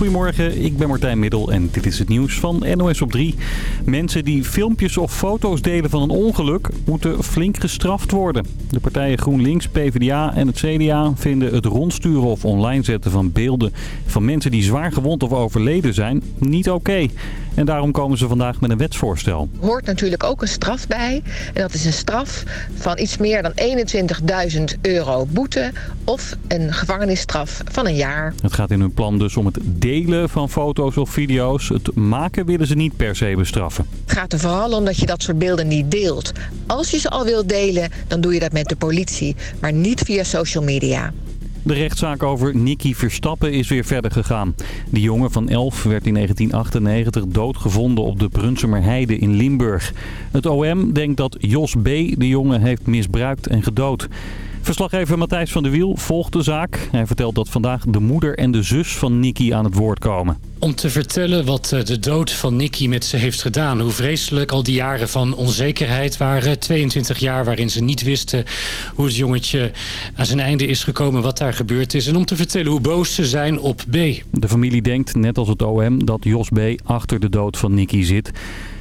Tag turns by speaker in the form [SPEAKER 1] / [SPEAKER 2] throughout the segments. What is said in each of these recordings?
[SPEAKER 1] Goedemorgen, ik ben Martijn Middel en dit is het nieuws van NOS op 3. Mensen die filmpjes of foto's delen van een ongeluk moeten flink gestraft worden. De partijen GroenLinks, PvdA en het CDA vinden het rondsturen of online zetten van beelden van mensen die zwaar gewond of overleden zijn niet oké. En daarom komen ze vandaag met een wetsvoorstel.
[SPEAKER 2] Er hoort natuurlijk ook een straf bij. En dat is een straf van iets meer dan 21.000 euro boete of een gevangenisstraf van een jaar.
[SPEAKER 1] Het gaat in hun plan dus om het delen van foto's of video's. Het maken willen ze niet per se bestraffen.
[SPEAKER 2] Het gaat er vooral om dat je dat soort beelden niet deelt. Als je ze al wilt delen, dan doe je dat met de politie, maar niet via social media.
[SPEAKER 1] De rechtszaak over Nicky Verstappen is weer verder gegaan. Die jongen van 11 werd in 1998 doodgevonden op de Brunsumer Heide in Limburg. Het OM denkt dat Jos B. de jongen heeft misbruikt en gedood. Verslaggever Matthijs van der Wiel volgt de zaak. Hij vertelt dat vandaag de moeder en de zus van Nicky aan het woord komen.
[SPEAKER 3] Om te vertellen wat eh, de dood van Nicky met ze heeft gedaan. Hoe vreselijk al die jaren van onzekerheid waren. 22 jaar waarin ze niet wisten hoe het jongetje aan zijn einde is gekomen. Wat daar gebeurd is. En om te vertellen hoe boos ze zijn op B.
[SPEAKER 1] De familie denkt, net als het OM, dat Jos B. achter de dood van Nicky zit.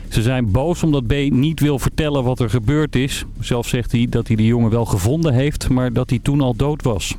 [SPEAKER 1] Ze zijn boos omdat B niet wil vertellen wat er gebeurd is. Zelf zegt hij dat hij de jongen wel gevonden heeft, maar dat hij toen al dood was.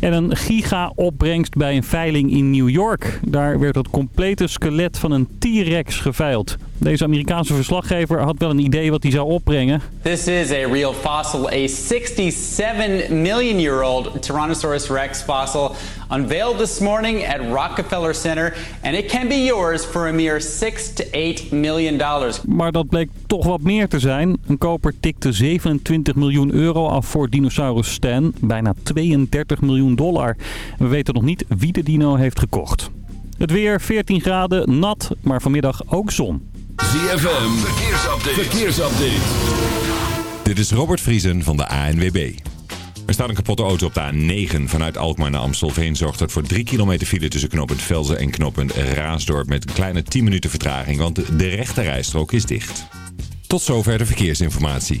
[SPEAKER 1] En een giga-opbrengst bij een veiling in New York. Daar werd het complete skelet van een T-Rex geveild. Deze Amerikaanse verslaggever had wel een idee wat hij zou opbrengen.
[SPEAKER 4] This is a real fossil, a 67 million year old Tyrannosaurus rex fossil unveiled this morning at Rockefeller Center and it can be yours for a mere 6 to 8 million dollars.
[SPEAKER 1] Maar dat bleek toch wat meer te zijn. Een koper tikte 27 miljoen euro af voor dinosaurus Stan, bijna 32 miljoen dollar. We weten nog niet wie de dino heeft gekocht. Het weer 14 graden, nat, maar vanmiddag ook zon.
[SPEAKER 5] ZFM, verkeersupdate. verkeersupdate.
[SPEAKER 6] Dit is Robert Vriesen van de ANWB. Er staat een kapotte auto op de A9 vanuit Alkmaar naar Amstelveen. Zorgt dat voor 3 kilometer file tussen knooppunt Velzen en knooppunt Raasdorp. Met een kleine 10 minuten vertraging, want de rechte rijstrook is dicht. Tot zover de verkeersinformatie.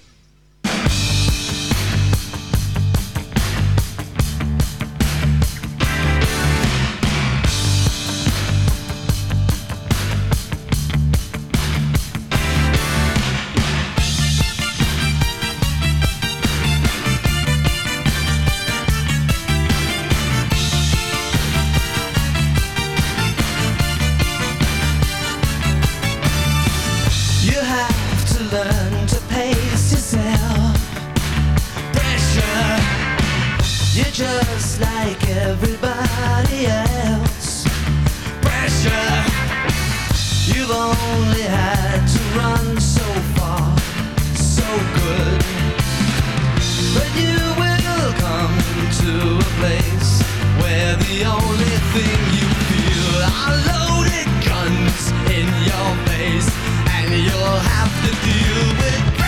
[SPEAKER 7] Have to deal with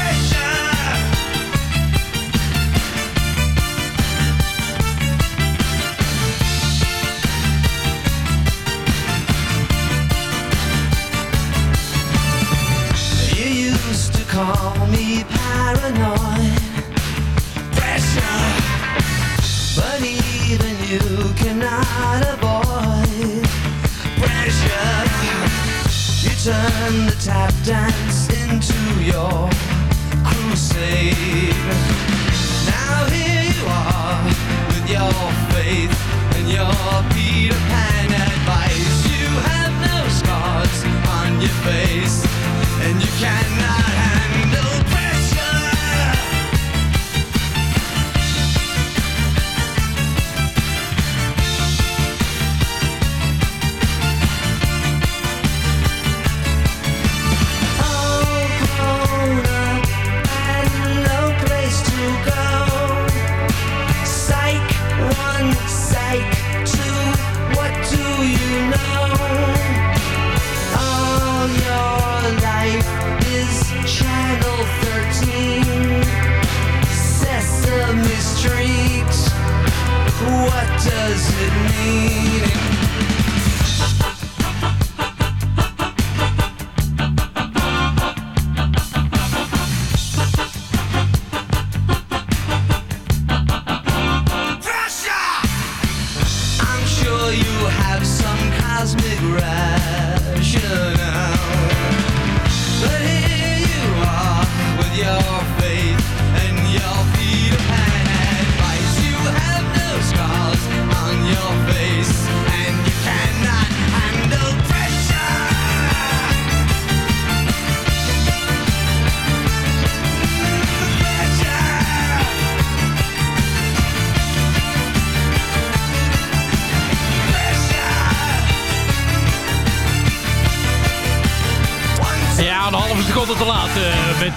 [SPEAKER 7] face, and you. have no scars to find your face and you cannot handle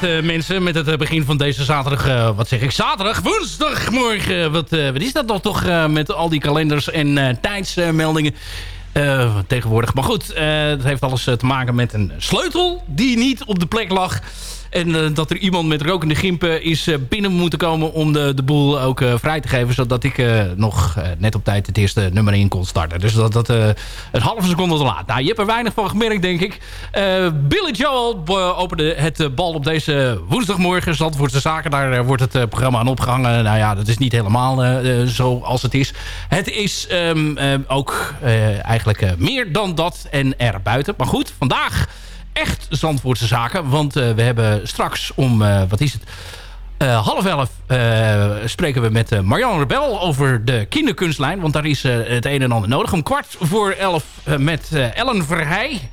[SPEAKER 8] eh, mensen. Met het eh, begin van deze zaterdag. eh, wat zeg ik? Zaterdag, woensdagmorgen. Wat, wat is dat nog toch met al die kalenders en tijdsmeldingen tegenwoordig. Maar goed, het heeft alles te maken met een sleutel die niet op de plek lag. En eh, dat er iemand met rokende gimpen is eh, binnen moeten komen om de, de boel ook eh, vrij te geven. Zodat ik nog net op tijd het eerste nummer in kon starten. Dus dat, dat een halve seconde te laat. Nou, je hebt er weinig van gemerkt, denk ik. Billy Joel opende het bal op deze woensdagmorgen. Zandvoortse Zaken, daar wordt het programma aan opgehangen. Nou ja, dat is niet helemaal zo als het is. Het is ehm, ehm, ook eigenlijk meer dan dat en erbuiten. Maar goed, vandaag echt Zandvoortse Zaken. Want eh, we hebben straks om, eh, wat is het... Eh, half elf spreken we met Marianne Rebel over de kinderkunstlijn. Want daar is het een en ander nodig. Om kwart voor elf met Ellen Verheij.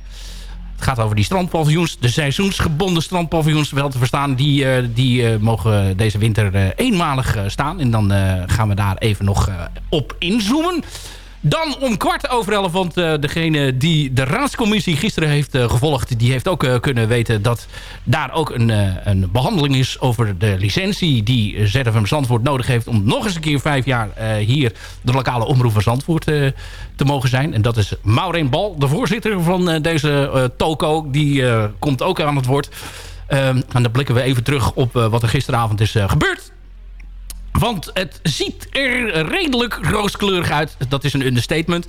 [SPEAKER 8] Het gaat over die strandpaviljoens. De seizoensgebonden strandpaviljoens wel te verstaan. Die, die mogen deze winter eenmalig staan. En dan gaan we daar even nog op inzoomen. Dan om kwart over elf, want eh, degene die de raadscommissie gisteren heeft eh, gevolgd... die heeft ook eh, kunnen weten dat daar ook een, een behandeling is... over de licentie die ZFM Zandvoort nodig heeft... om nog eens een keer vijf jaar hier de lokale omroep van Zandvoort te mogen zijn. En dat is Maureen Bal, de voorzitter van deze toko. Die komt ook aan het woord. Ehm, en dan blikken we even terug op wat er gisteravond is gebeurd. Want het ziet er redelijk rooskleurig uit. Dat is een understatement.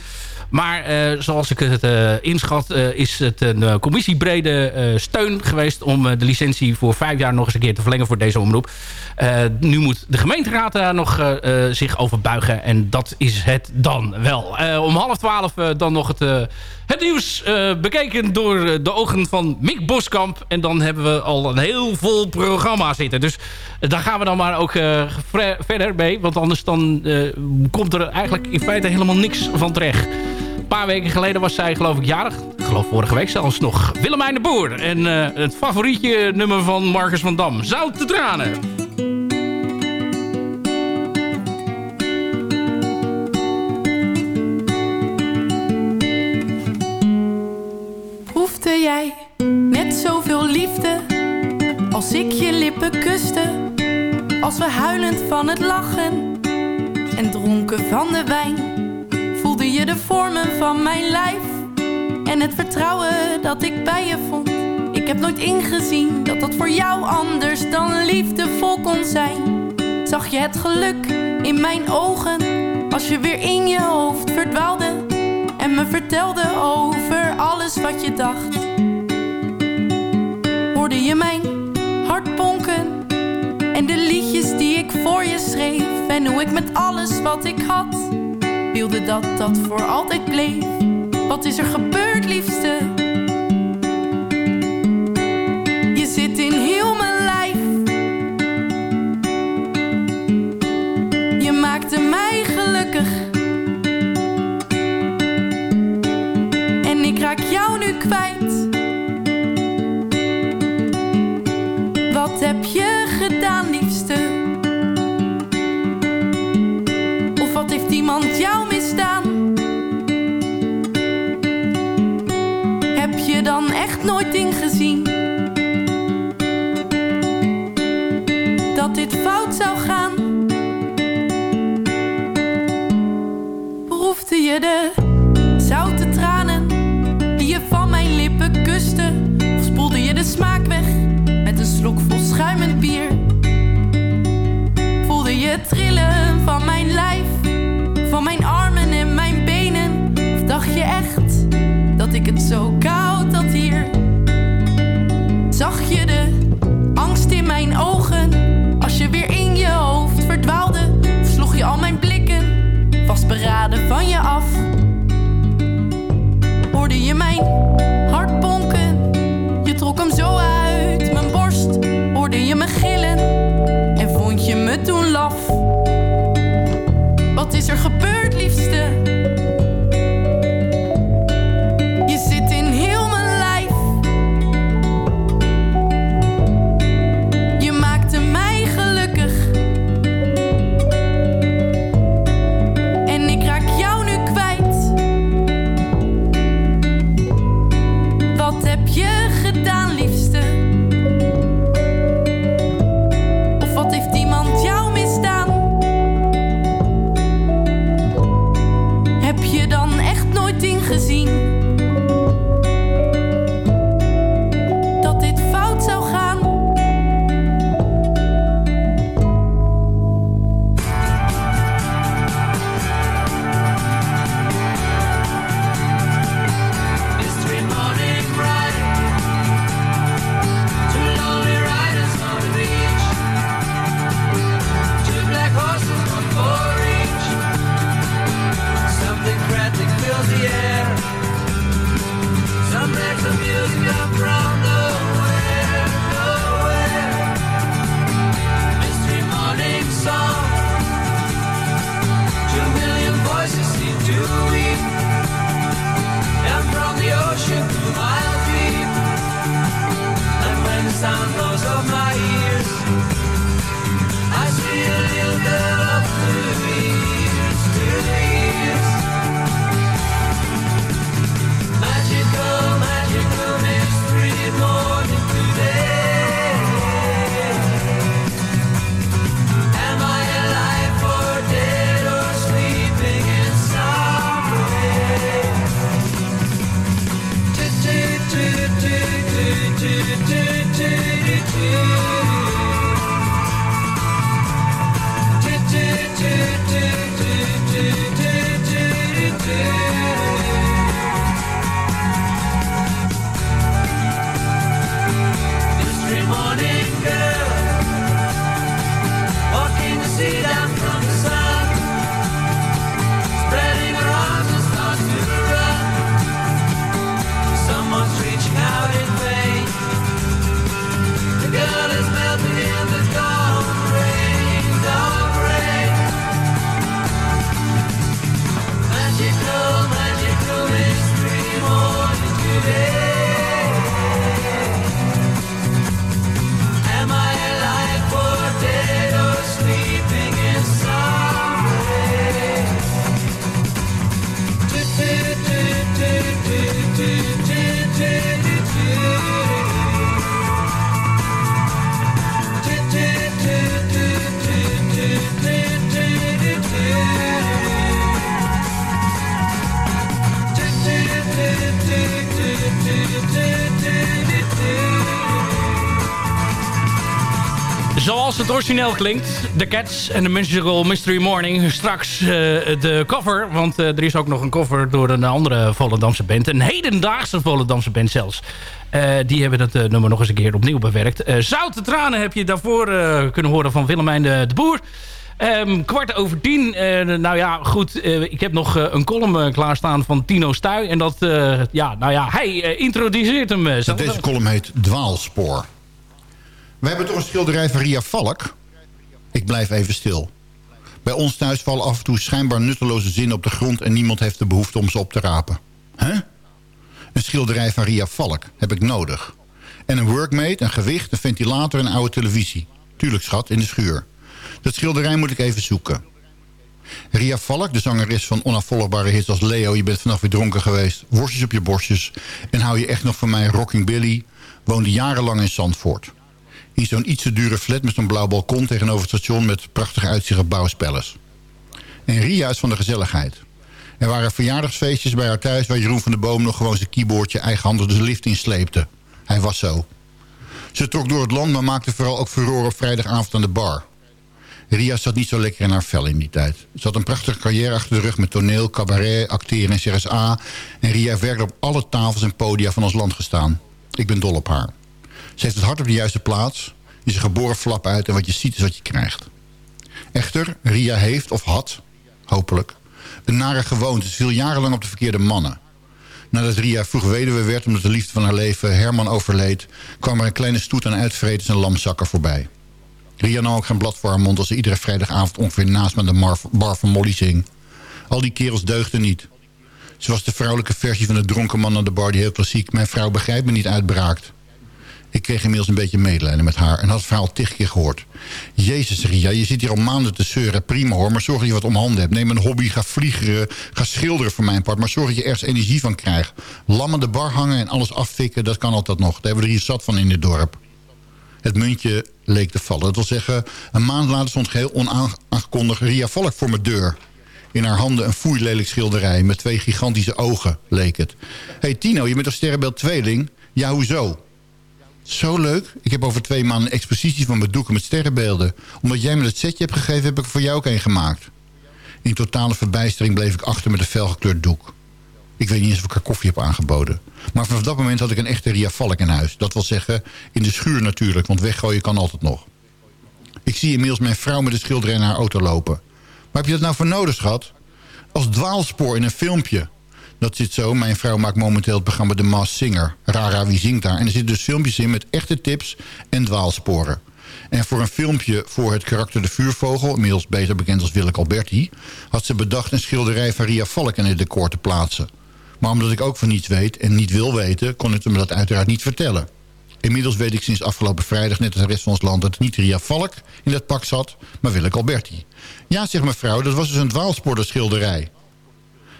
[SPEAKER 8] Maar eh, zoals ik het eh, inschat... eh, is het een commissiebrede steun geweest... om de licentie voor vijf jaar nog eens een keer te verlengen voor deze omroep. Nu moet de gemeenteraad daar nog zich over buigen. En dat is het dan wel. Om half twaalf dan nog het, het nieuws eh, bekeken door de ogen van Mick Boskamp. En dan hebben we al een heel vol programma zitten. Dus daar gaan we dan maar ook verder mee. Want anders dan komt er eigenlijk in feite helemaal niks van terecht. Een paar weken geleden was zij geloof ik jarig. Ik geloof vorige week zelfs nog. Willemijn de Boer. En eh, het favorietje nummer van Marcus van Dam. Zout de tranen.
[SPEAKER 9] Jij net zoveel liefde als ik je lippen kuste? Als we huilend van het lachen en dronken van de wijn, je de vormen van mijn lijf en het vertrouwen dat ik bij je vond. Ik heb nooit ingezien dat dat voor jou anders dan liefdevol kon zijn. Zag je het geluk in mijn ogen als je weer in je hoofd verdwaalde en me vertelde over alles wat je dacht. Hoorde je mijn hart bonken en de liedjes die ik voor je schreef en hoe ik met alles wat ik had wilde dat dat voor altijd bleef. Wat is er gebeurd, liefste? Je zit in heel mijn lijf. Je maakte mij gelukkig. En ik raak jou nu kwijt. Wat heb je gedaan, liefste? Of wat heeft iemand jou Proefde je
[SPEAKER 8] origineel klinkt. The Cats en de Magical Mystery Morning. Straks eh, de cover. Want eh, er is ook nog een cover door een andere Volendamse band. Een hedendaagse Volendamse band zelfs. Eh, die hebben dat nummer nog eens een keer opnieuw bewerkt. Zoute Tranen heb je daarvoor kunnen horen van Willemijn de, de Boer. Ehm, kwart over tien. Nou ja, goed. ik heb nog een column klaarstaan van Tino Stuy. En dat, ja, nou ja, hij introduceert hem.
[SPEAKER 10] Deze column heet Dwaalspoor. We hebben toch een schilderij van Ria Valk? Ik blijf even stil. Bij ons thuis vallen af en toe schijnbaar nutteloze zinnen op de grond... en niemand heeft de behoefte om ze op te rapen. Huh? Een schilderij van Ria Valk heb ik nodig. En een workmate, een gewicht, een ventilator en een oude televisie. Tuurlijk, schat, in de schuur. Dat schilderij moet ik even zoeken. Ria Valk, de zangeres van onafvolgbare hits als Leo... je bent vanaf weer dronken geweest, worstjes op je borstjes... en hou je echt nog van mij, Rocking Billy... woonde jarenlang in Zandvoort. In zo'n iets te dure flat met zo'n blauw balkon tegenover het station... met prachtig uitzicht op Bouwspellers. En Ria is van de gezelligheid. Er waren verjaardagsfeestjes bij haar thuis... waar Jeroen van de Boom nog gewoon zijn keyboardje eigenhandig de lift insleepte. Hij was zo. Ze trok door het land, maar maakte vooral ook furore op vrijdagavond aan de bar. Ria zat niet zo lekker in haar vel in die tijd. Ze had een prachtige carrière achter de rug met toneel, cabaret, acteren en CSA. En Ria werkelijk op alle tafels en podia van ons land gestaan. Ik ben dol op haar. Ze heeft het hart op de juiste plaats. Je is een geboren flap uit en wat je ziet is wat je krijgt. Echter, Ria heeft of had, hopelijk, een nare gewoonte. Ze viel jarenlang op de verkeerde mannen. Nadat Ria vroeg weduwe werd omdat de liefde van haar leven Herman overleed... kwam er een kleine stoet aan uitvreters en lamzakken voorbij. Ria nam ook geen blad voor haar mond als ze iedere vrijdagavond ongeveer naast me de bar van Molly zing. Al die kerels deugden niet. Ze was de vrouwelijke versie van de dronken man aan de bar die heel klassiek... mijn vrouw begrijpt me niet uitbraakt. Ik kreeg inmiddels een beetje medelijden met haar en had het verhaal tig keer gehoord. Jezus Ria, je zit hier al maanden te zeuren. Prima hoor, maar zorg dat je wat om handen hebt. Neem een hobby, ga vliegeren, ga schilderen voor mijn part. Maar zorg dat je ergens energie van krijgt. Lammen de bar hangen en alles afvikken, dat kan altijd nog. Daar hebben we er hier zat van in dit dorp. Het muntje leek te vallen. Dat wil zeggen, een maand later stond geheel onaangekondigd Ria Valk voor mijn deur. In haar handen een foeilelijk schilderij met twee gigantische ogen, leek het. hey Tino, je bent toch sterrenbeeld tweeling? Ja, hoezo? Zo leuk. Ik heb over twee maanden een expositie van mijn doeken met sterrenbeelden. Omdat jij me dat setje hebt gegeven, heb ik er voor jou ook een gemaakt. In totale verbijstering bleef ik achter met een felgekleurd doek. Ik weet niet eens of ik haar koffie heb aangeboden. Maar vanaf dat moment had ik een echte Ria Valk in huis. Dat wil zeggen, in de schuur natuurlijk, want weggooien kan altijd nog. Ik zie inmiddels mijn vrouw met de schilderij naar haar auto lopen. Maar heb je dat nou voor nodig, schat? Als dwaalspoor in een filmpje. Dat zit zo. Mijn vrouw maakt momenteel het programma The Masked Singer. Rara, wie zingt daar? En er zitten dus filmpjes in met echte tips en dwaalsporen. En voor een filmpje voor het karakter De Vuurvogel... inmiddels beter bekend als Willeke Alberti... had ze bedacht een schilderij van Ria Valk in het decor te plaatsen. Maar omdat ik ook van niets weet en niet wil weten... kon ik hem dat uiteraard niet vertellen. Inmiddels weet ik sinds afgelopen vrijdag, net als de rest van ons land... dat het niet Ria Valk in dat pak zat, maar Willeke Alberti. Ja, zegt mevrouw, dat was dus een dwaalspoor, schilderij.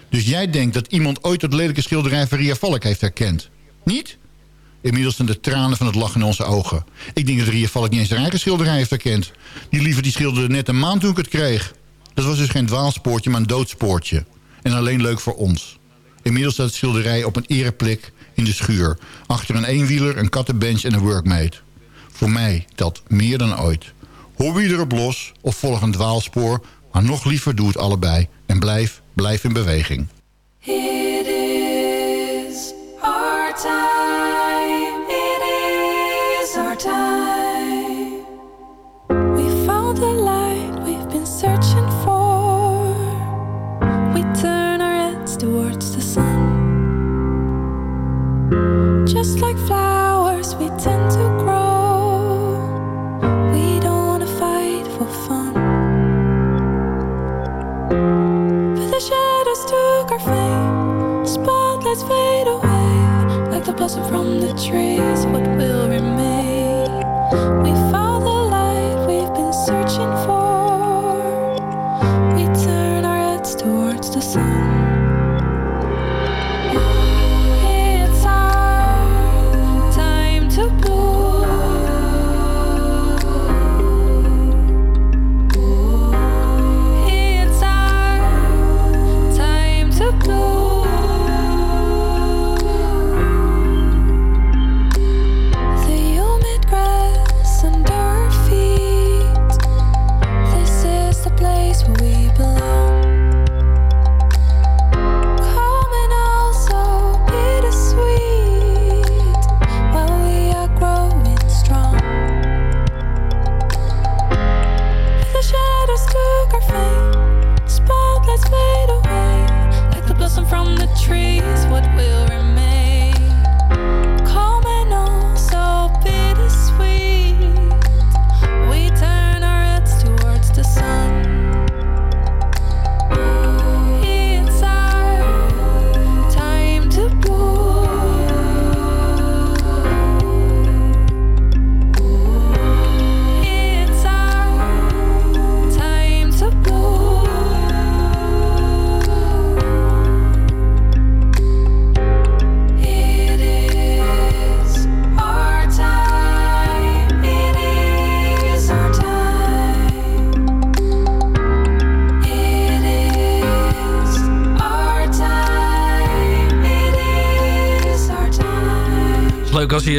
[SPEAKER 10] Dus jij denkt dat iemand ooit dat lelijke schilderij van Ria Valk heeft herkend? Niet? Inmiddels zijn de tranen van het lachen in onze ogen. Ik denk dat Ria Valk niet eens haar eigen schilderij heeft herkend. Die liever die schilderde net een maand toen ik het kreeg. Dat was dus geen dwaalspoortje, maar een doodspoortje. En alleen leuk voor ons. Inmiddels staat het schilderij op een ereplek in de schuur. Achter een eenwieler, een kattenbench en een workmate. Voor mij telt meer dan ooit. Hobby erop los of volg een dwaalspoor... maar nog liever doe het allebei en blijf, blijf in beweging.
[SPEAKER 11] It is our time. It is our time. We found the light we've been searching for. We turn our heads towards the sun. Just like flowers, we tend Spotlights fade away. Like the blossom from the trees, what will remain? We found the light we've been searching for. We turn our heads towards the sun.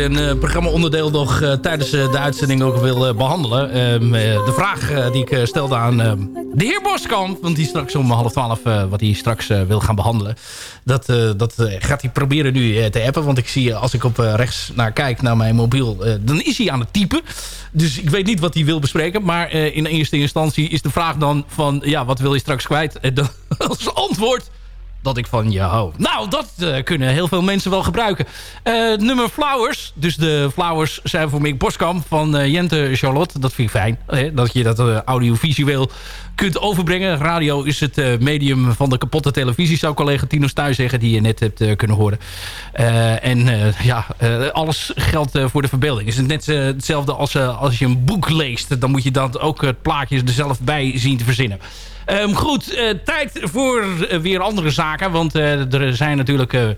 [SPEAKER 8] Een eh, programma-onderdeel nog eh, tijdens eh, de uitzending ook wil eh, behandelen. Ehm, eh, de vraag die ik stelde aan ehm, de heer Boskamp... want die straks om half twaalf, wat hij straks wil gaan behandelen... dat, dat gaat hij proberen nu te appen. Want ik zie, als ik op rechts naar kijk, naar mijn mobiel... dan is hij aan het typen. Dus ik weet niet wat hij wil bespreken. Maar in eerste instantie is de vraag dan van... ja, wat wil je straks kwijt? En dan als antwoord dat ik van je hou. Nou, dat eh, kunnen heel veel mensen wel gebruiken. Eh, nummer Flowers. Dus de Flowers zijn voor Mick Boskamp van eh, Jente Charlotte. Dat vind ik fijn. Hè, dat je dat audiovisueel kunt overbrengen. Radio is het medium van de kapotte televisie... zou collega Tino Stuy zeggen, die je net hebt kunnen horen. En ja, alles geldt voor de verbeelding. Is het net hetzelfde als, als je een boek leest. Dan moet je dan ook het plaatje er zelf bij zien te verzinnen. Ehm, goed, eh, tijd voor eh, weer andere zaken. Want eh, er zijn natuurlijk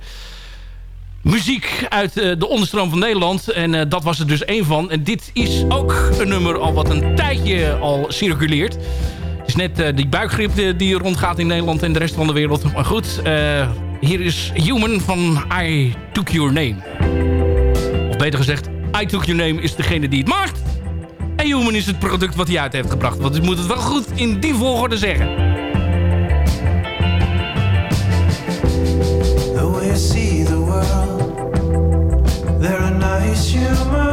[SPEAKER 8] muziek uit de onderstroom van Nederland. En dat was er dus één van. En dit is ook een nummer al wat een tijdje al circuleert. Het is net die buikgriep die rondgaat in Nederland en de rest van de wereld. Maar goed, hier is Human van I Took Your Name. Of beter gezegd, I Took Your Name is degene die het maakt. En Human is het product wat hij uit heeft gebracht. Want ik moet het wel goed in die volgorde zeggen.
[SPEAKER 7] The way see the world, there are nice humans.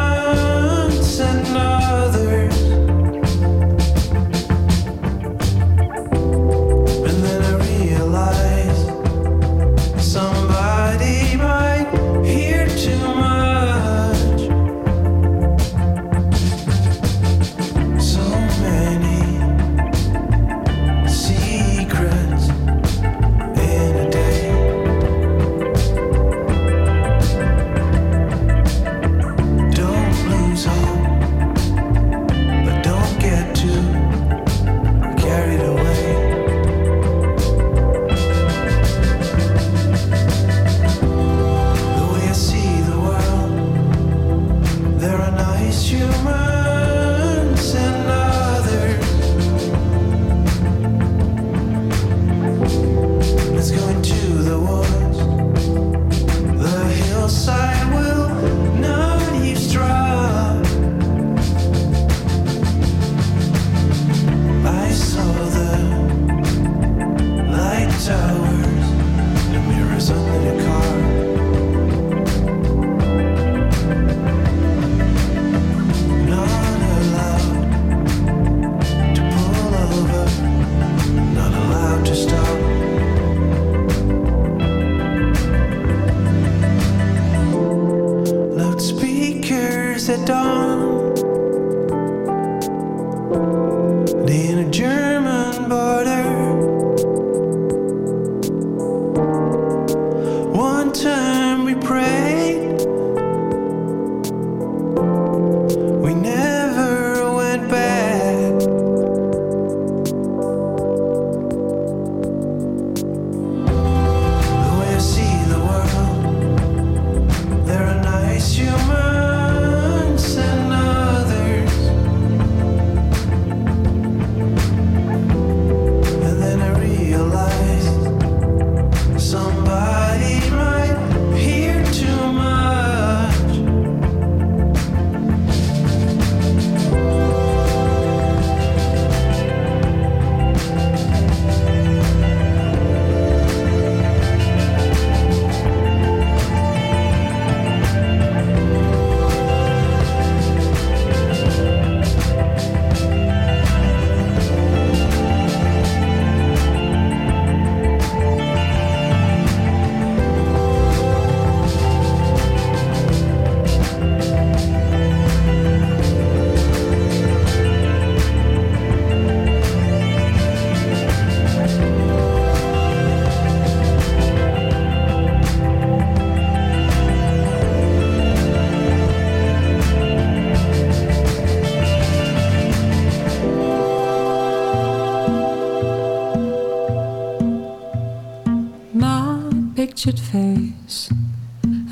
[SPEAKER 12] face.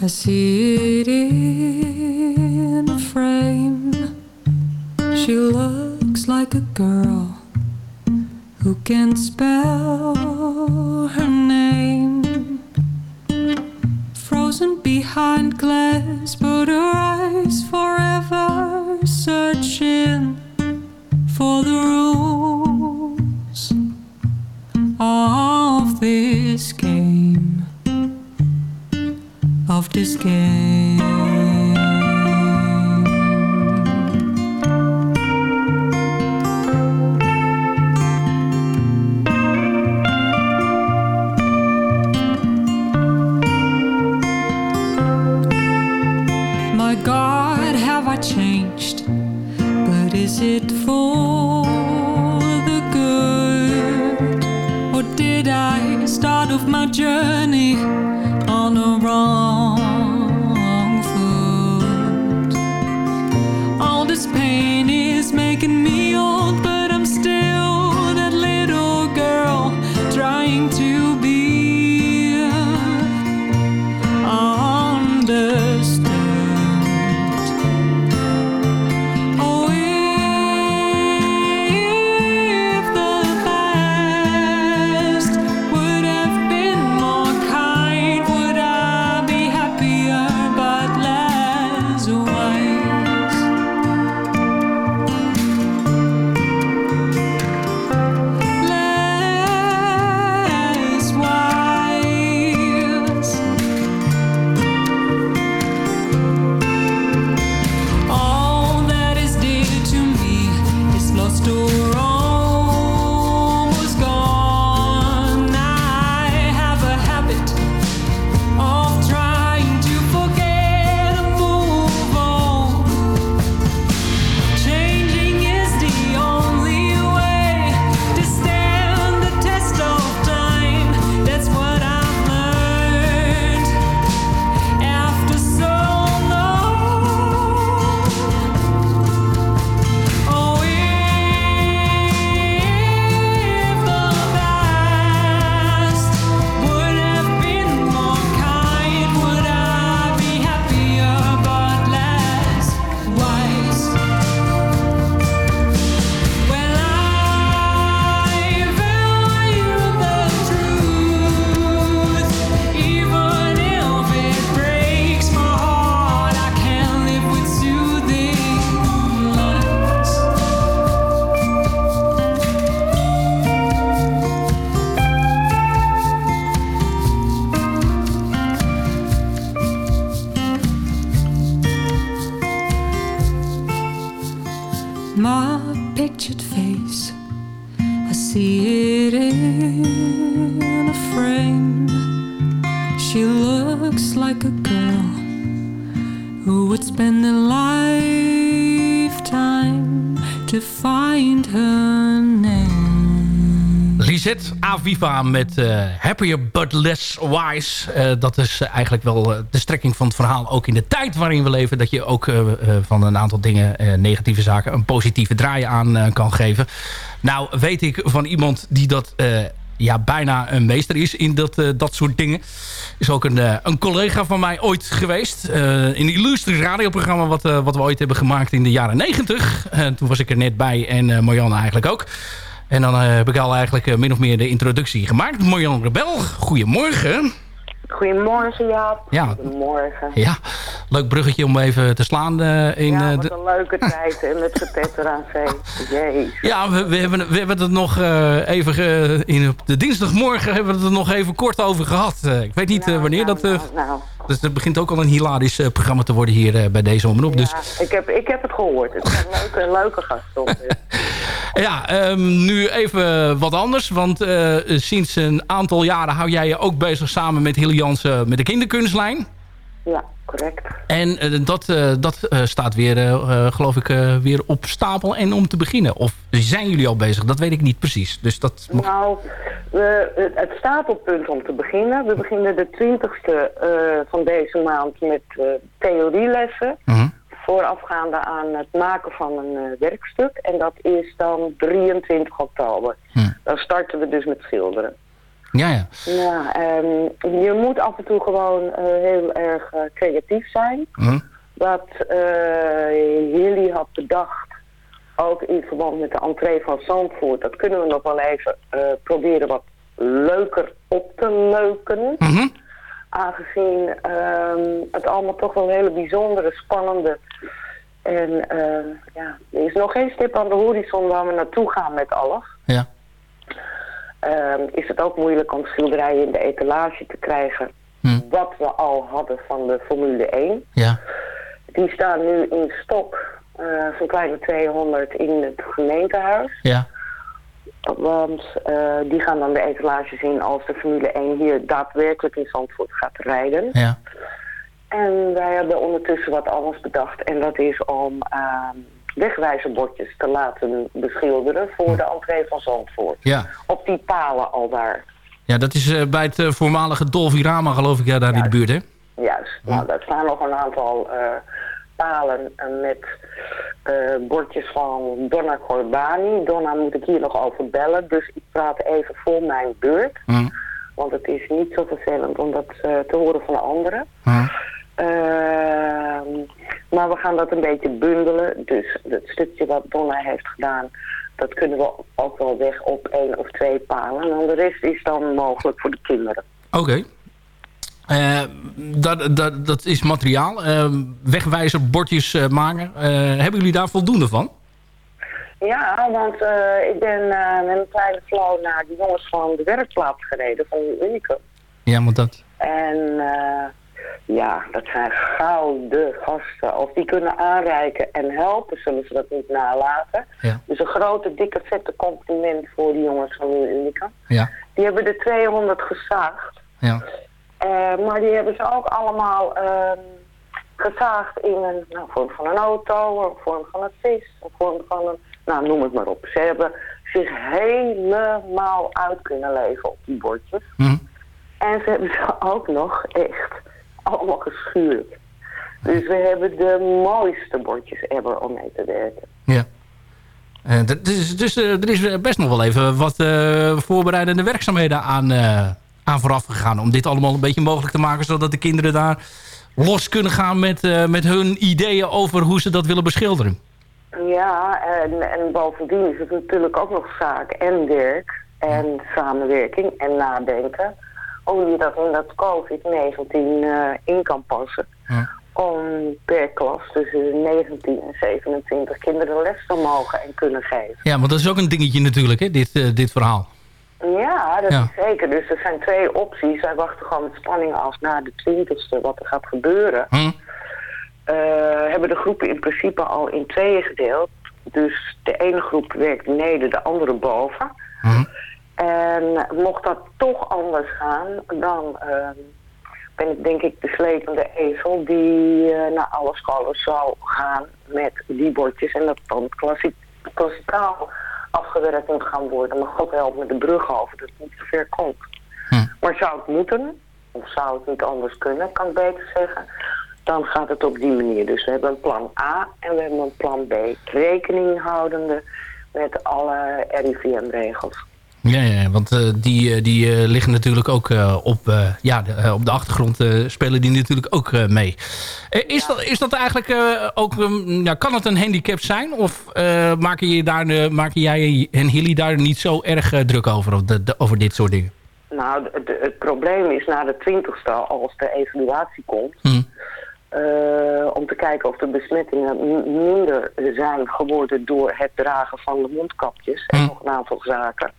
[SPEAKER 12] I see it in a frame. She looks like a girl who can't spell. My pictured face. I see it in a frame. She looks like a girl who would spend a lifetime to find her name.
[SPEAKER 8] Lisette Aviva met eh, Happier But Less Wise. Eh, dat is eigenlijk wel eh, de strekking van het verhaal. Ook in de tijd waarin we leven. Dat je ook van een aantal dingen, negatieve zaken... een positieve draai aan kan geven. Nou weet ik van iemand die dat... ja, bijna een meester is in dat, dat soort dingen. Is ook een, een collega van mij ooit geweest. in een illustre radioprogramma wat, wat we ooit hebben gemaakt in de jaren negentig. toen was ik er net bij en Marianne eigenlijk ook. En dan eh, heb ik al eigenlijk eh, min of meer de introductie gemaakt. Marjan Rebel, goedemorgen.
[SPEAKER 13] Goedemorgen Jaap.
[SPEAKER 8] Ja.
[SPEAKER 13] Goedemorgen.
[SPEAKER 8] Ja, leuk bruggetje om even te slaan eh, in
[SPEAKER 13] ja, wat
[SPEAKER 8] de...
[SPEAKER 13] een leuke tijd en met getetter aan zee. Jee.
[SPEAKER 8] Ja, we, we, hebben, we hebben het nog even... in, op de dinsdagmorgen hebben we het er nog even kort over gehad. Eh, ik weet niet wanneer dat... eh,
[SPEAKER 13] Nou,
[SPEAKER 8] dus het begint ook al een hilarisch eh, programma te worden hier eh, bij deze omroep. Dus
[SPEAKER 13] ja, ik, heb, ik heb het gehoord. Het is een leuke, leuke gast.
[SPEAKER 8] Ja, ehm, nu even wat anders. Want eh, sinds een aantal jaren hou jij je ook bezig samen met Hilly Jansen met de kinderkunstlijn.
[SPEAKER 13] Ja, correct.
[SPEAKER 8] En eh, dat, eh, dat eh, staat weer, geloof ik, weer op stapel en om te beginnen. Of zijn jullie al bezig? Dat weet ik niet precies. Dus dat mag...
[SPEAKER 13] Nou, we, het, staat op punt om te beginnen. We beginnen de 20ste eh, van deze maand met theorielessen.
[SPEAKER 8] Mhm.
[SPEAKER 13] Voorafgaande aan het maken van een werkstuk. En dat is dan 23 oktober. Dan starten we dus met schilderen.
[SPEAKER 8] Ja, ja.
[SPEAKER 13] Ja, ehm, je moet af en toe gewoon eh, heel erg eh, creatief zijn.
[SPEAKER 8] Mhm.
[SPEAKER 13] Wat eh jullie had bedacht, ook in verband met de entree van Zandvoort, dat kunnen we nog wel even proberen wat leuker op te leuken.
[SPEAKER 8] Mhm.
[SPEAKER 13] Aangezien ehm, het allemaal toch wel hele bijzondere, spannende en eh, ja, er is nog geen stip aan de horizon waar we naartoe gaan met alles.
[SPEAKER 8] Ja.
[SPEAKER 13] Ehm, is het ook moeilijk om schilderijen in de etalage te krijgen. Wat we al hadden van de Formule 1.
[SPEAKER 8] Ja.
[SPEAKER 13] Die staan nu in stok, eh zo'n kleine 200 in het gemeentehuis.
[SPEAKER 8] Ja.
[SPEAKER 13] Want eh, die gaan dan de etalages in als de Formule 1 hier daadwerkelijk in Zandvoort gaat rijden.
[SPEAKER 8] Ja.
[SPEAKER 13] En wij hebben ondertussen wat anders bedacht. En dat is om ehm wegwijzerbordjes te laten beschilderen voor de entree van Zandvoort.
[SPEAKER 8] Ja.
[SPEAKER 13] Op die palen al daar.
[SPEAKER 8] Ja, dat is eh, bij het eh, voormalige Dolfirama, geloof ik, ja, daar in de buurt, hè?
[SPEAKER 13] Juist. Nou, daar staan nog een aantal eh, palen met bordjes van Donna Corbani. Donna moet ik hier nog over bellen, dus ik praat even voor mijn beurt.
[SPEAKER 8] Mhm.
[SPEAKER 13] Want het is niet zo vervelend om dat te horen van anderen.
[SPEAKER 8] Mhm.
[SPEAKER 13] Ehm, maar we gaan dat een beetje bundelen. Dus het stukje wat Donna heeft gedaan, dat kunnen we ook wel weg op één of twee palen. En de rest is dan mogelijk voor de kinderen.
[SPEAKER 8] Oké. Eh, dat, dat, dat is materiaal. Eh, wegwijzer, bordjes eh, maken. Eh, hebben jullie daar voldoende van?
[SPEAKER 13] Ja, want ik ben met een kleine flow naar de jongens van de werkplaats gereden, van Unicum.
[SPEAKER 8] Ja, want dat...
[SPEAKER 13] En eh, ja, dat zijn gouden gasten. Of die kunnen aanreiken en helpen, zullen ze dat niet nalaten.
[SPEAKER 8] Ja.
[SPEAKER 13] Dus een grote, dikke, vette compliment voor die jongens van de Unicum.
[SPEAKER 8] Ja.
[SPEAKER 13] Die hebben de 200 gezaagd.
[SPEAKER 8] Ja.
[SPEAKER 13] Eh, maar die hebben ze ook allemaal ehm, gezaagd in een nou, vorm van een auto, een vorm van een vis, een vorm van een... Nou, noem het maar op. Ze hebben zich helemaal uit kunnen leven op die bordjes.
[SPEAKER 8] Mhm.
[SPEAKER 13] En ze hebben ze ook nog echt allemaal geschuurd. Dus we hebben de mooiste bordjes ever om mee te werken.
[SPEAKER 8] Ja. Eh, dus dus eh, er is best nog wel even wat eh, voorbereidende werkzaamheden aan, aan vooraf gegaan. Om dit allemaal een beetje mogelijk te maken. Zodat de kinderen daar los kunnen gaan met, met hun ideeën over hoe ze dat willen beschilderen.
[SPEAKER 13] Ja, en, en bovendien is het natuurlijk ook nog zaak en werk en samenwerking en nadenken. Hoe je dat in dat COVID-19 eh, in kan passen. Om per klas tussen 19 en 27 kinderen les te mogen en kunnen geven.
[SPEAKER 8] Ja, want dat is ook een dingetje natuurlijk, hè, dit, eh, dit verhaal.
[SPEAKER 13] Ja, dat
[SPEAKER 8] Ja.
[SPEAKER 13] is zeker. Dus er zijn twee opties. Wij wachten gewoon met spanning af naar de 20ste wat er gaat gebeuren.
[SPEAKER 8] Hm?
[SPEAKER 13] Eh, hebben de groepen in principe al in tweeën gedeeld. Dus de ene groep werkt beneden, de andere boven. En mocht dat toch anders gaan, dan ehm, ben ik denk ik de slepende ezel die eh, naar alle scholen zou gaan met die bordjes. En dat dan klassiek, klassikaal afgewerkt moet gaan worden. Maar God helpt met de brug over, dat het niet zo ver komt. Maar zou het moeten, of zou het niet anders kunnen, kan ik beter zeggen, dan gaat het op die manier. Dus we hebben een plan A en we hebben een plan B. Rekening houdende met alle RIVM-regels.
[SPEAKER 8] Ja, ja want eh, die, eh, die eh, liggen natuurlijk ook op, ja, de, op de achtergrond. spelen die natuurlijk ook mee. Is, dat, is dat eigenlijk ook... um, ja, kan het een handicap zijn? Of eh, maken, je daar, maken jij en Hilly daar niet zo erg druk over? Of de- de- over dit soort dingen?
[SPEAKER 13] Nou, het probleem is na de twintigste, als de evaluatie komt... eh, om te kijken of de besmettingen minder zijn geworden door het dragen van de mondkapjes en nog een aantal zaken.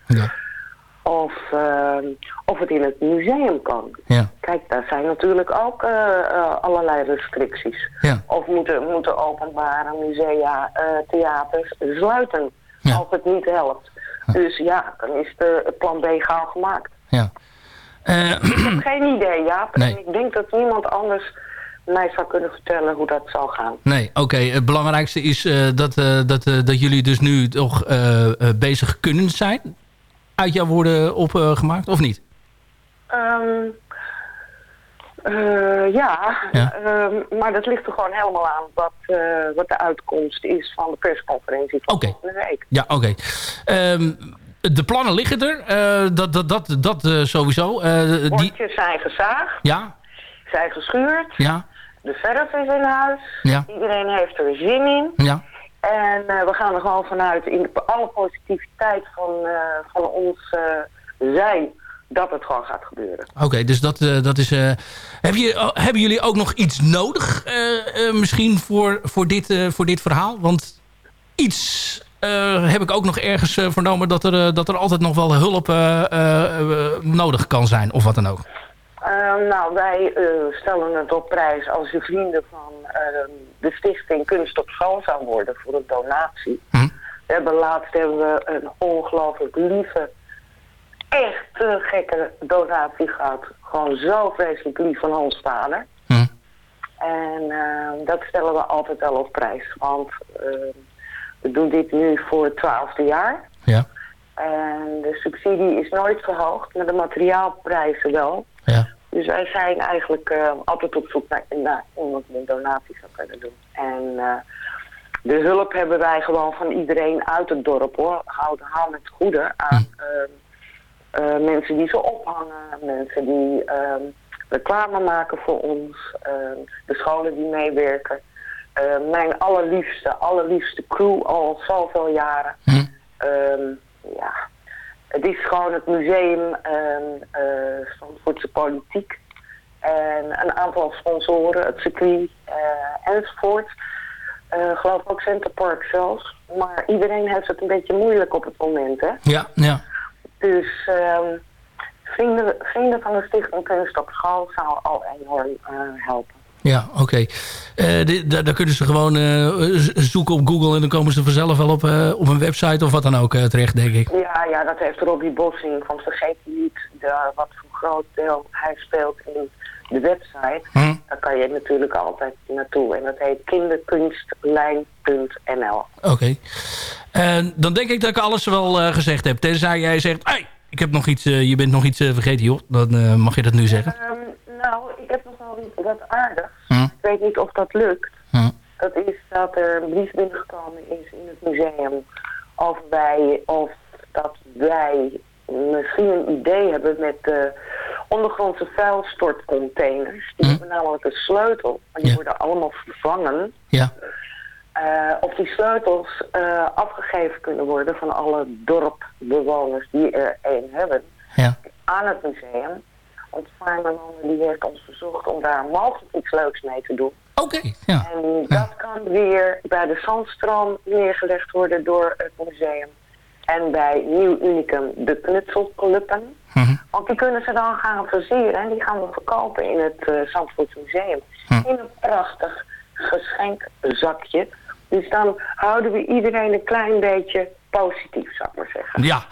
[SPEAKER 13] Of, eh, of het in het museum kan.
[SPEAKER 8] Ja.
[SPEAKER 13] Kijk, daar zijn natuurlijk ook eh, eh, allerlei restricties.
[SPEAKER 8] Ja.
[SPEAKER 13] Of moeten, moeten openbare musea, theaters sluiten als het niet helpt. Dus ja, dan is de, het plan B gauw gemaakt.
[SPEAKER 8] Ja.
[SPEAKER 13] Ik heb geen idee, Jaap.
[SPEAKER 8] Nee.
[SPEAKER 13] En ik denk dat niemand anders mij zou kunnen vertellen hoe dat zal gaan.
[SPEAKER 8] Nee, oké. Het belangrijkste is eh, dat, eh, dat, eh, dat jullie dus nu toch bezig kunnen zijn. Uit jouw woorden opgemaakt, of niet?
[SPEAKER 13] Ehm, eh, ja, ehm, maar dat ligt er gewoon helemaal aan wat, wat de uitkomst is van de persconferentie van volgende week.
[SPEAKER 8] Ja, oké. Ehm, de plannen liggen er. Dat dat, dat, dat sowieso. Die,
[SPEAKER 13] Bordjes zijn gezaagd,
[SPEAKER 8] ja,
[SPEAKER 13] zijn geschuurd,
[SPEAKER 8] ja,
[SPEAKER 13] de verf is in huis,
[SPEAKER 8] Ja.
[SPEAKER 13] iedereen heeft er zin in.
[SPEAKER 8] ja.
[SPEAKER 13] En eh, we gaan er gewoon vanuit in de, alle positiviteit van, eh, van ons eh, zijn dat het gewoon gaat gebeuren.
[SPEAKER 8] Oké, dus dat, dat is... heb je, oh, hebben jullie ook nog iets nodig misschien voor, voor, dit, voor dit verhaal? Want iets heb ik ook nog ergens vernomen... Dat er, dat er altijd nog wel hulp nodig kan zijn of wat dan ook.
[SPEAKER 13] Ehm, nou, wij eh, stellen het op prijs als je vrienden van ehm, de stichting Kunst op School zou worden voor een donatie. We hebben laatst hebben we een ongelooflijk lieve, echt te gekke donatie gehad. Gewoon zo vreselijk lief van ons vader. En ehm, dat stellen we altijd wel op prijs, want we doen dit nu voor het twaalfde jaar.
[SPEAKER 8] Ja.
[SPEAKER 13] En de subsidie is nooit verhoogd, maar de materiaalprijzen wel. Dus wij zijn eigenlijk eh, altijd op zoek naar, naar iemand die een donatie zou kunnen doen. En eh, de hulp hebben wij gewoon van iedereen uit het dorp hoor. Hou, hou het goede aan ehm, eh, mensen die ze ophangen, mensen die ehm, reclame maken voor ons, ehm, de scholen die meewerken. Mijn allerliefste, allerliefste crew al zoveel jaren. Ehm, ja, het is gewoon het museum, ehm eh Zandvoortse politiek en een aantal sponsoren, het circuit eh, enzovoort. Eh geloof ook Centerpark zelfs. Maar iedereen heeft het een beetje moeilijk op het moment, hè.
[SPEAKER 8] Ja, ja.
[SPEAKER 13] Dus ehm, vrienden, vrienden van de Stichting Kunst op School zou al enorm eh, helpen.
[SPEAKER 8] Ja, oké. Eh, daar kunnen ze gewoon eh, zoeken op Google... en dan komen ze vanzelf wel op, eh, op een website of wat dan ook terecht, denk ik.
[SPEAKER 13] Ja, ja, dat heeft Robbie Bossing, want vergeet niet de, wat voor groot deel hij speelt in de website. Daar kan je natuurlijk altijd naartoe. En dat heet kinderkunstlijn.nl.
[SPEAKER 8] Oké. Dan denk ik dat ik alles wel gezegd heb. Tenzij jij zegt... Hey, ik heb nog iets, je bent nog iets vergeten, joh. Dan mag je dat nu zeggen.
[SPEAKER 13] Ehm, nou, ik heb nog wel wat aardigs.
[SPEAKER 8] Hm.
[SPEAKER 13] Ik weet niet of dat lukt.
[SPEAKER 8] Hm.
[SPEAKER 13] Dat is dat er een brief binnengekomen is in het museum of wij, of dat wij misschien een idee hebben met de ondergrondse vuilstortcontainers. Die hebben namelijk een sleutel, maar die worden allemaal vervangen.
[SPEAKER 8] Ja.
[SPEAKER 13] Eh, of die sleutels eh, afgegeven kunnen worden van alle dorpbewoners die er een hebben
[SPEAKER 8] Ja.
[SPEAKER 13] aan het museum. Want Fireman die heeft ons verzocht om daar mogelijk iets leuks mee te doen.
[SPEAKER 8] Oké, ja.
[SPEAKER 13] En dat kan weer bij de Zandstroom neergelegd worden door het museum. En bij Nieuw Unicum de knutselkluppen. Want die kunnen ze dan gaan versieren en die gaan we verkopen in het uh, Zandvoorts Museum. In een prachtig geschenkzakje. Dus dan houden we iedereen een klein beetje positief, zou ik maar zeggen.
[SPEAKER 8] Ja.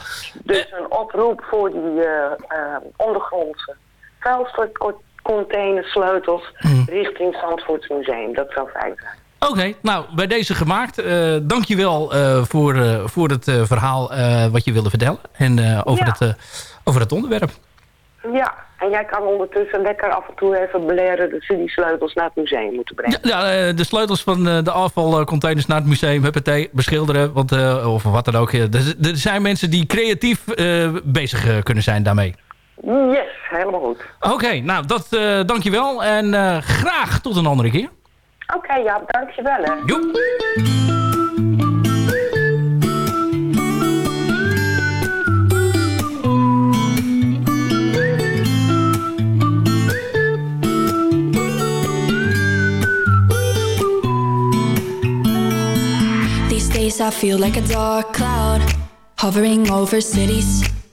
[SPEAKER 13] Dus een oproep voor die eh, eh, ondergrondse vuilstofcontainer sleutels richting Zandvoorts Museum. Dat zou fijn zijn.
[SPEAKER 8] Oké, nou, bij deze gemaakt. Eh dankjewel eh voor, eh, voor het verhaal wat je wilde vertellen. En over,
[SPEAKER 13] Ja.
[SPEAKER 8] het, over het onderwerp.
[SPEAKER 13] Ja, en jij kan ondertussen lekker af en toe even beleren dat ze die sleutels naar het museum moeten brengen.
[SPEAKER 8] Ja, de sleutels van de afvalcontainers naar het museum, huppatee, beschilderen, want, of wat dan ook. Er, zijn mensen die creatief bezig kunnen zijn daarmee.
[SPEAKER 13] Yes, helemaal goed.
[SPEAKER 8] Oké, nou, dat eh dankjewel. En eh, graag tot een andere keer.
[SPEAKER 13] Oké, ja, dankjewel hè.
[SPEAKER 8] Joep.
[SPEAKER 14] These days I feel like a dark cloud hovering over cities,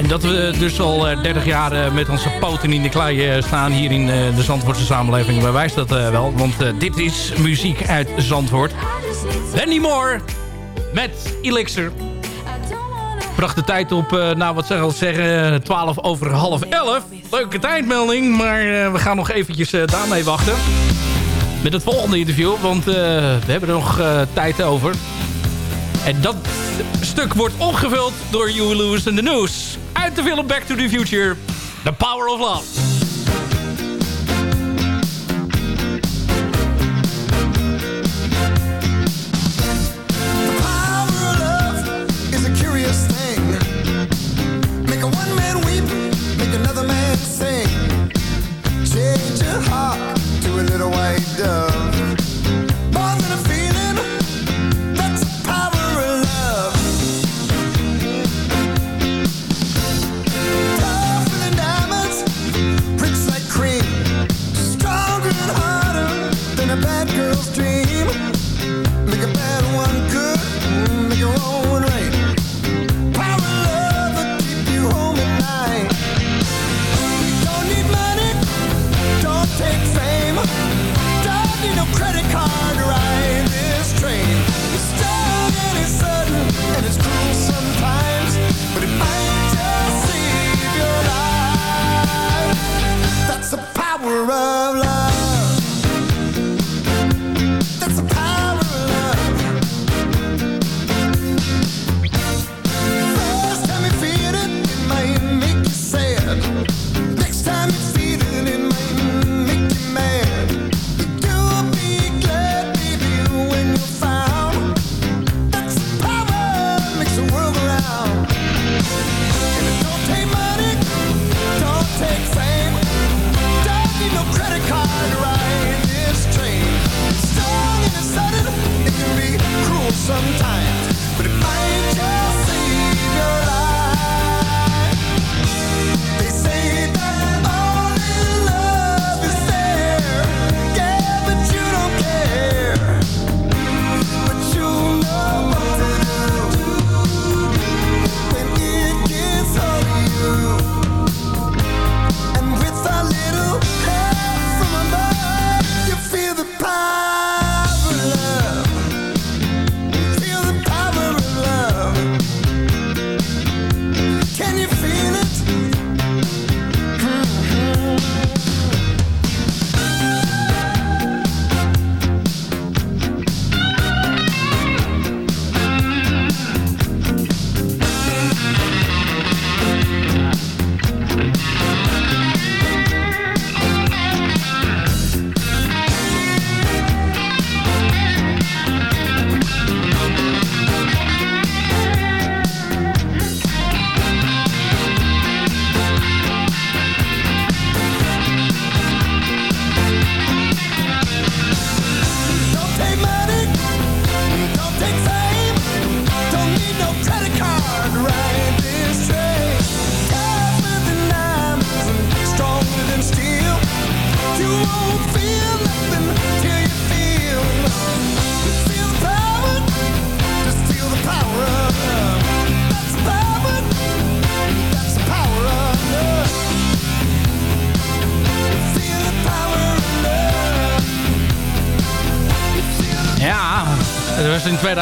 [SPEAKER 8] En dat we dus al eh, 30 jaar eh, met onze poten in de klei eh, staan hier in eh, de Zandvoortse samenleving bewijst dat eh, wel. Want eh, dit is muziek uit Zandvoort. Danny Moore met Elixir. Bracht de tijd op, eh, nou wat zeg ik zeggen, 12 over half 11. Leuke tijdmelding, maar eh, we gaan nog eventjes eh, daarmee wachten. Met het volgende interview, want eh, we hebben er nog eh, tijd over. En dat stuk wordt opgevuld door You Lewis and the News. Uit de film Back to the Future. The Power of Love.
[SPEAKER 15] girl's dream. Make a
[SPEAKER 8] bad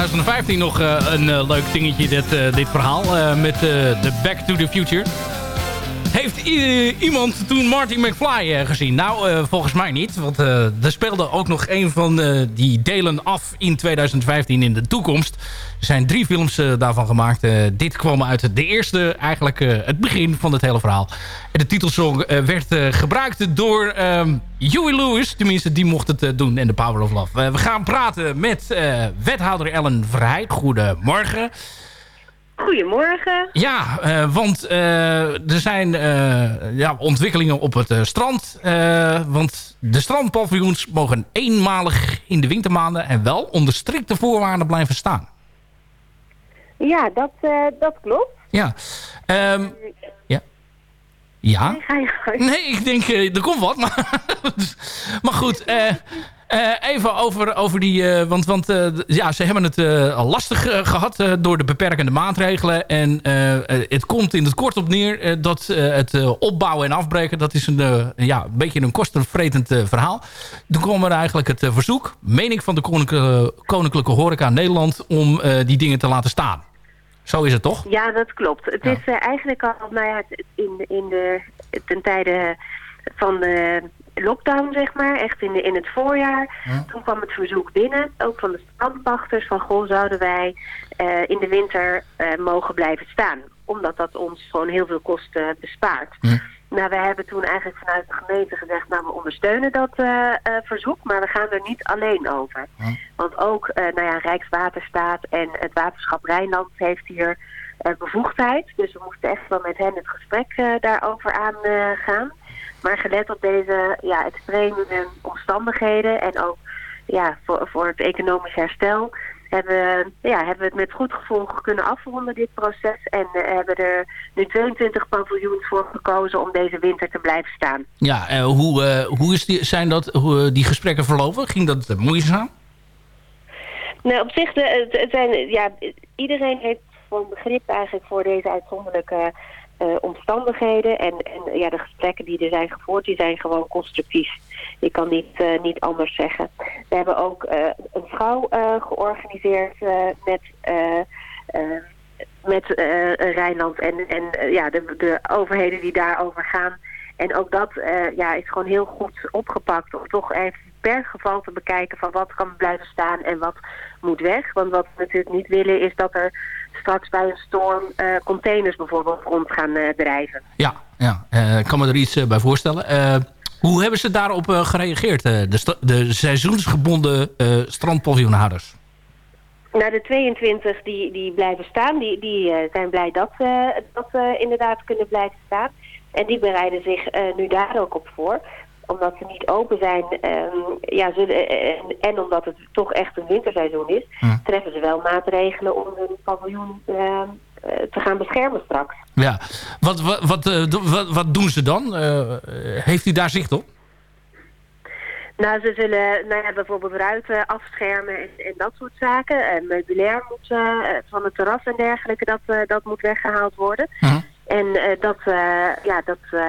[SPEAKER 8] 2015 nog eh, een eh, leuk dingetje, dit, eh, dit verhaal. met de Back to the Future. Heeft iemand toen Marty McFly gezien? Nou, volgens mij niet. Want er speelde ook nog een van die delen af in 2015 in de toekomst. Er zijn drie films eh, daarvan gemaakt. Eh, dit kwam uit de eerste, eigenlijk eh, het begin van het hele verhaal. En de titelsong werd gebruikt door ehm, Huey Lewis. Tenminste, die mocht het doen in The Power of Love. We gaan praten met wethouder Ellen Verheij. Goedemorgen.
[SPEAKER 16] Goedemorgen.
[SPEAKER 8] Ja, want er zijn ja, ontwikkelingen op het strand. Want de strandpaviljoens mogen eenmalig in de wintermaanden... en wel onder strikte voorwaarden blijven staan.
[SPEAKER 16] Ja, dat, eh, dat klopt.
[SPEAKER 8] Ja. Ehm, ja. Ja? Nee, ik denk, eh, er komt wat. Maar, maar goed, eh, even over, over die... want want ja, ze hebben het al lastig eh, gehad eh, door de beperkende maatregelen. En het komt in het kort op neer dat het opbouwen en afbreken... dat is een, ja, een beetje een kostenvretend verhaal. Toen kwam er eigenlijk het verzoek, meen ik van de Koninklijke, Koninklijke Horeca Nederland... om die dingen te laten staan. Zo is het toch?
[SPEAKER 16] Ja, dat klopt. Het is eh, eigenlijk al nou ja, het- in, in de, ten tijde van de lockdown, zeg maar, echt in, de, in het voorjaar. Toen kwam het verzoek binnen, ook van de strandpachters, van goh, zouden wij eh, in de winter eh, mogen blijven staan. Omdat dat ons gewoon heel veel kosten bespaart. Nou, we hebben toen eigenlijk vanuit de gemeente gezegd, nou, we ondersteunen dat eh, eh, verzoek, maar we gaan er niet alleen over. Want ook, eh, nou ja, Rijkswaterstaat en het waterschap Rijnland heeft hier bevoegdheid. Dus we moesten echt wel met hen het gesprek daarover aangaan. gaan. Maar gelet op deze ja, extreme omstandigheden en ook ja, voor, voor het economisch herstel... Hebben, we- ja, hebben we het met goed gevolg kunnen afronden, dit proces. En eh, hebben er nu 22 paviljoens voor gekozen om deze winter te blijven staan.
[SPEAKER 8] Ja, eh, hoe, eh, hoe is die, zijn dat, hoe, eh, die gesprekken verlopen? Ging dat eh, moeizaam?
[SPEAKER 16] Nou, op zich, de, het, het zijn, ja, iedereen heeft gewoon begrip eigenlijk voor deze uitzonderlijke eh, omstandigheden. En, en ja, de gesprekken die er zijn gevoerd, die zijn gewoon constructief. Ik kan niet, eh, niet anders zeggen. We hebben ook eh, een vrouw georganiseerd met... met Rijnland en, en ja, de, de overheden die daarover gaan. En ook dat ja, is gewoon heel goed opgepakt. Om toch even per geval te bekijken van wat kan blijven staan en wat moet weg. Want wat we natuurlijk niet willen is dat er straks bij een storm eh, containers bijvoorbeeld rond gaan eh, drijven.
[SPEAKER 8] Ja, ja. eh, ik kan me er iets bij voorstellen. Hoe hebben ze daarop gereageerd, de, de seizoensgebonden strandpaviljoenhouders?
[SPEAKER 16] Nou, de 22 die, die blijven staan, die, die zijn blij dat ze dat ze inderdaad kunnen blijven staan. En die bereiden zich nu daar ook op voor. Omdat ze niet open zijn ehm, ja, ze, eh, en, en omdat het toch echt een winterseizoen is, treffen ze wel maatregelen om hun paviljoen ehm, eh, te gaan beschermen straks.
[SPEAKER 8] Ja, wat, wat, wat, eh, do- wat, wat doen ze dan? Eh, heeft u daar zicht op?
[SPEAKER 16] Nou, ze zullen nou ja, bijvoorbeeld ruiten afschermen en, en dat soort zaken. En meubilair moet eh, van het terras en dergelijke, dat, eh, dat moet weggehaald worden. En eh, dat, eh, ja, dat, eh,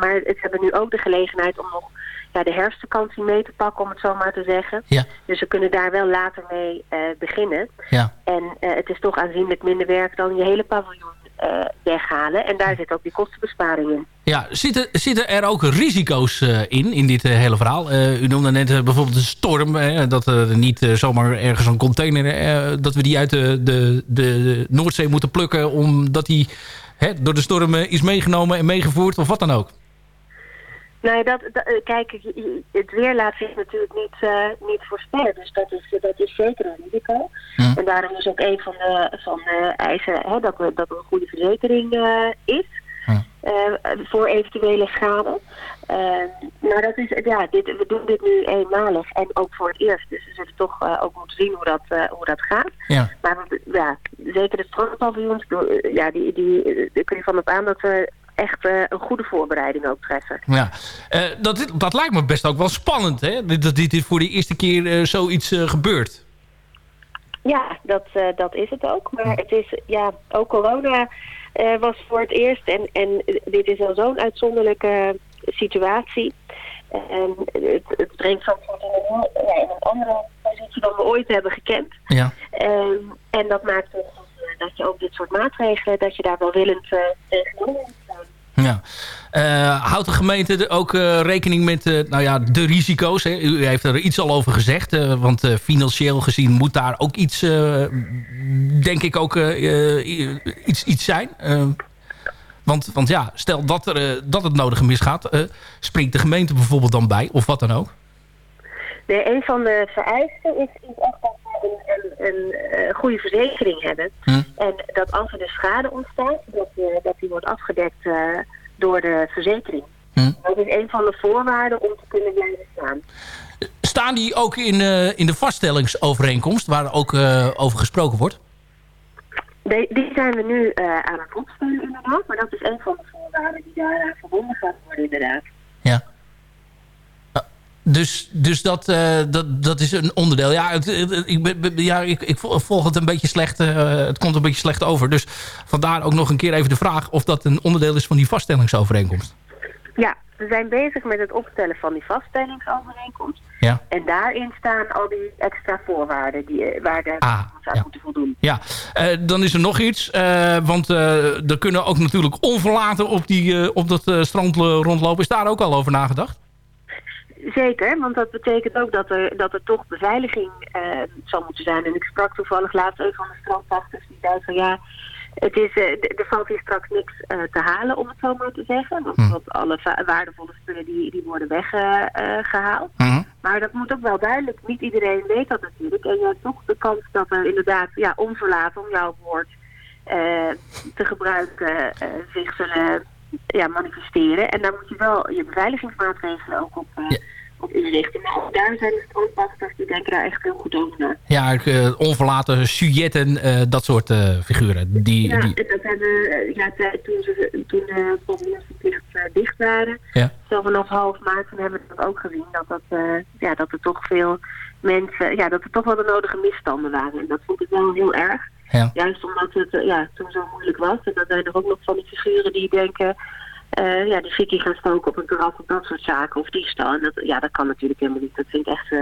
[SPEAKER 16] maar ze hebben nu ook de gelegenheid om nog ja, de herfstvakantie mee te pakken, om het zo maar te zeggen.
[SPEAKER 8] Ja.
[SPEAKER 16] Dus ze kunnen daar wel later mee beginnen.
[SPEAKER 8] Ja.
[SPEAKER 16] En het is toch aanzienlijk minder werk dan je hele paviljoen weghalen. En daar zit ook die kostenbesparing in.
[SPEAKER 8] Ja, zitten, zitten er ook risico's in, in dit hele verhaal? U noemde net bijvoorbeeld de storm, eh, dat er niet zomaar ergens een container, dat we die uit de, de, de Noordzee moeten plukken, omdat die hè, door de storm eh, is meegenomen en meegevoerd of wat dan ook.
[SPEAKER 16] Ja, dat, dat- eh, kijk, het weer laat zich natuurlijk niet, eh, niet voorspellen. Dus dat is, dat is zeker een risico. En daarom is ook een van de, van de eisen hè, dat, er, dat er een goede verzekering eh, is. eh, voor eventuele schade. Maar dat is, ja, dit, we doen dit nu eenmalig en ook voor het eerst. Dus we zullen toch eh, ook moeten zien hoe dat, eh, hoe dat gaat.
[SPEAKER 8] Ja.
[SPEAKER 16] Maar we- ja, zeker de strandpaviljoens, ja, die, die, daar kun je van op aan dat we echt een goede voorbereiding ook treffen.
[SPEAKER 8] Ja, dat, dat lijkt me best ook wel spannend, hè? Dat dit, voor de eerste keer zoiets gebeurt.
[SPEAKER 16] Ja, dat, dat is het ook. Maar het is, ja, ook corona was voor het eerst. En, en dit is al zo'n uitzonderlijke situatie. En het, het brengt Zandvoort in een, ja, in een andere positie dan we ooit hebben gekend.
[SPEAKER 8] Ja.
[SPEAKER 16] Ehm, en dat maakt dus dat, eh, je ook dit soort maatregelen, dat je daar wel willend uh, tegenaan moet staan.
[SPEAKER 8] Ja. Eh, houdt de gemeente ook eh, rekening met eh, nou ja, de risico's? Hè? U heeft er iets al over gezegd. eh, want eh, financieel gezien moet daar ook iets, eh, denk ik, ook eh, eh, iets, iets zijn. Want, want ja, stel dat, er, eh, dat het nodige misgaat. eh, springt de gemeente bijvoorbeeld dan bij? Of wat dan ook?
[SPEAKER 16] Nee, een van de vereisten is, is echt dat we een, een, een eh, goede verzekering hebben. En dat als er dus schade ontstaat, dat, dat die wordt afgedekt door de verzekering. Dat is een van de voorwaarden om te kunnen blijven staan.
[SPEAKER 8] Staan die ook in, in de vaststellingsovereenkomst... waar ook over gesproken wordt?
[SPEAKER 16] Die, zijn we nu eh, aan het opstellen inderdaad, maar dat is een van de voorwaarden die daar aan verbonden gaat worden inderdaad.
[SPEAKER 8] Dus, dus dat, eh, dat, dat is een onderdeel. Ja, ik, ja ik, ik volg het een beetje slecht. eh, het komt een beetje slecht over. Dus vandaar ook nog een keer even de vraag... of dat een onderdeel is van die vaststellingsovereenkomst.
[SPEAKER 16] Ja, we zijn bezig met het opstellen van die vaststellingsovereenkomst.
[SPEAKER 8] Ja.
[SPEAKER 16] En daarin staan al die extra voorwaarden die, eh, waar de
[SPEAKER 8] Ah,
[SPEAKER 16] aan moeten voldoen.
[SPEAKER 8] Ja, eh, dan is er nog iets. eh, want eh, er kunnen ook natuurlijk onverlaten op, die, op dat strand rondlopen. Is daar ook al over nagedacht?
[SPEAKER 16] Zeker, want dat betekent ook dat er, dat er toch beveiliging zal moeten zijn. En ik sprak toevallig laatst een van de strandwachters die zei van ja, het is, eh, er valt hier straks niks eh, te halen om het zo maar te zeggen. Want, want alle waardevolle spullen die, die worden weggehaald. Maar dat moet ook wel duidelijk, niet iedereen weet dat natuurlijk. En je hebt toch de kans dat er inderdaad ja, onverlaten, om jouw woord eh, te gebruiken, zich zullen ja, manifesteren. En daar moet je wel je beveiligingsmaatregelen ook op, op inrichten. Maar ook daar zijn de strandwachters die denken daar echt heel goed over na.
[SPEAKER 8] Ja, ik, eh, onverlaten sujetten, eh, dat soort eh, figuren. Die,
[SPEAKER 16] Ja,
[SPEAKER 8] die,
[SPEAKER 16] en dat hebben, ja, toen, ze, toen de verplicht eh, dicht waren,
[SPEAKER 8] Ja.
[SPEAKER 16] zo vanaf half maart, toen hebben we dat ook gezien, dat, dat, ja, dat er toch veel mensen, ja, dat er toch wel de nodige misstanden waren. En dat vond ik wel heel erg.
[SPEAKER 8] Ja.
[SPEAKER 16] Juist omdat het ja, toen zo moeilijk was. En dan zijn er ook nog van die figuren die denken, eh, ja, die fikkie gaan stoken op een terras of dat soort zaken, of diefstal. En dat, ja, dat kan natuurlijk helemaal niet. Dat vind ik echt eh,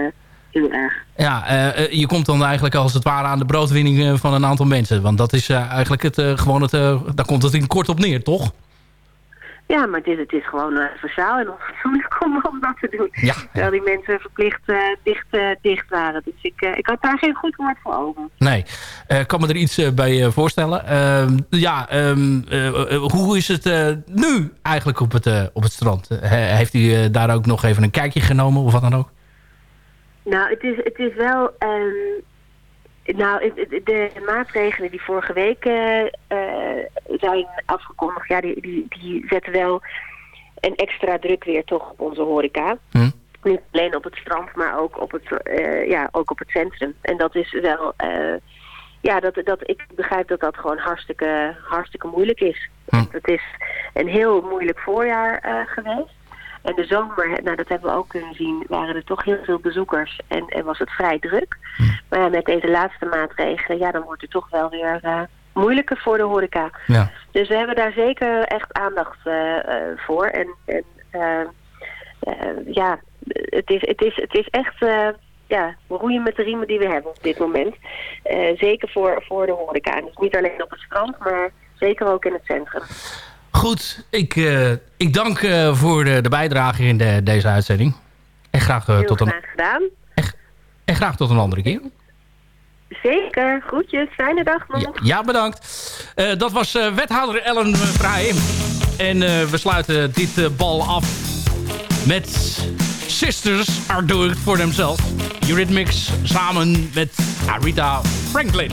[SPEAKER 16] heel erg.
[SPEAKER 8] ja, eh, je komt dan eigenlijk als het ware aan de broodwinning van een aantal mensen. Want dat is eigenlijk het, gewoon het, daar komt het in kort op neer, toch?
[SPEAKER 16] Ja, maar het is, het is gewoon uh, sociaal en onfatsoenlijk om, om dat te doen.
[SPEAKER 8] Ja.
[SPEAKER 16] Terwijl die mensen verplicht uh, dicht, uh, dicht waren. Dus ik, ik had daar geen goed woord voor over.
[SPEAKER 8] Nee, ik kan me er iets bij voorstellen. Uh, ja, um, hoe is het nu eigenlijk op het, op het strand? heeft u daar ook nog even een kijkje genomen of wat dan ook?
[SPEAKER 16] Nou, het is, het is wel... Um, nou, de maatregelen die vorige week uh, uh, zijn afgekondigd, ja, die, die, die zetten wel een extra druk weer toch op onze horeca.
[SPEAKER 8] Hm.
[SPEAKER 16] Niet alleen op het strand, maar ook op het, uh, ja, ook op het centrum. En dat is wel, ja, dat, dat, ik begrijp dat dat gewoon hartstikke, hartstikke moeilijk is.
[SPEAKER 8] Hm.
[SPEAKER 16] Het is een heel moeilijk voorjaar geweest. En de zomer, nou dat hebben we ook kunnen zien, waren er toch heel veel bezoekers en, en was het vrij druk. Maar ja, met deze laatste maatregelen, ja, dan wordt het toch wel weer uh, moeilijker voor de horeca.
[SPEAKER 8] Ja.
[SPEAKER 16] Dus we hebben daar zeker echt aandacht uh, uh, voor. En, en ja, het is, het, is, het is echt, ja, we roeien met de riemen die we hebben op dit moment. zeker voor, voor de horeca. En dus niet alleen op het strand, maar zeker ook in het centrum.
[SPEAKER 8] Goed, ik, uh, ik dank uh, voor de, de, bijdrage in de, deze uitzending. En graag, uh, tot,
[SPEAKER 16] graag
[SPEAKER 8] een,
[SPEAKER 16] gedaan.
[SPEAKER 8] En, en, graag tot een andere keer.
[SPEAKER 16] Zeker, groetjes. Fijne dag nog.
[SPEAKER 8] Ja, ja bedankt. dat was wethouder Ellen Vrij. En we sluiten dit bal af met Sisters Are Doing It For Themselves. Eurythmics samen met Arita Franklin.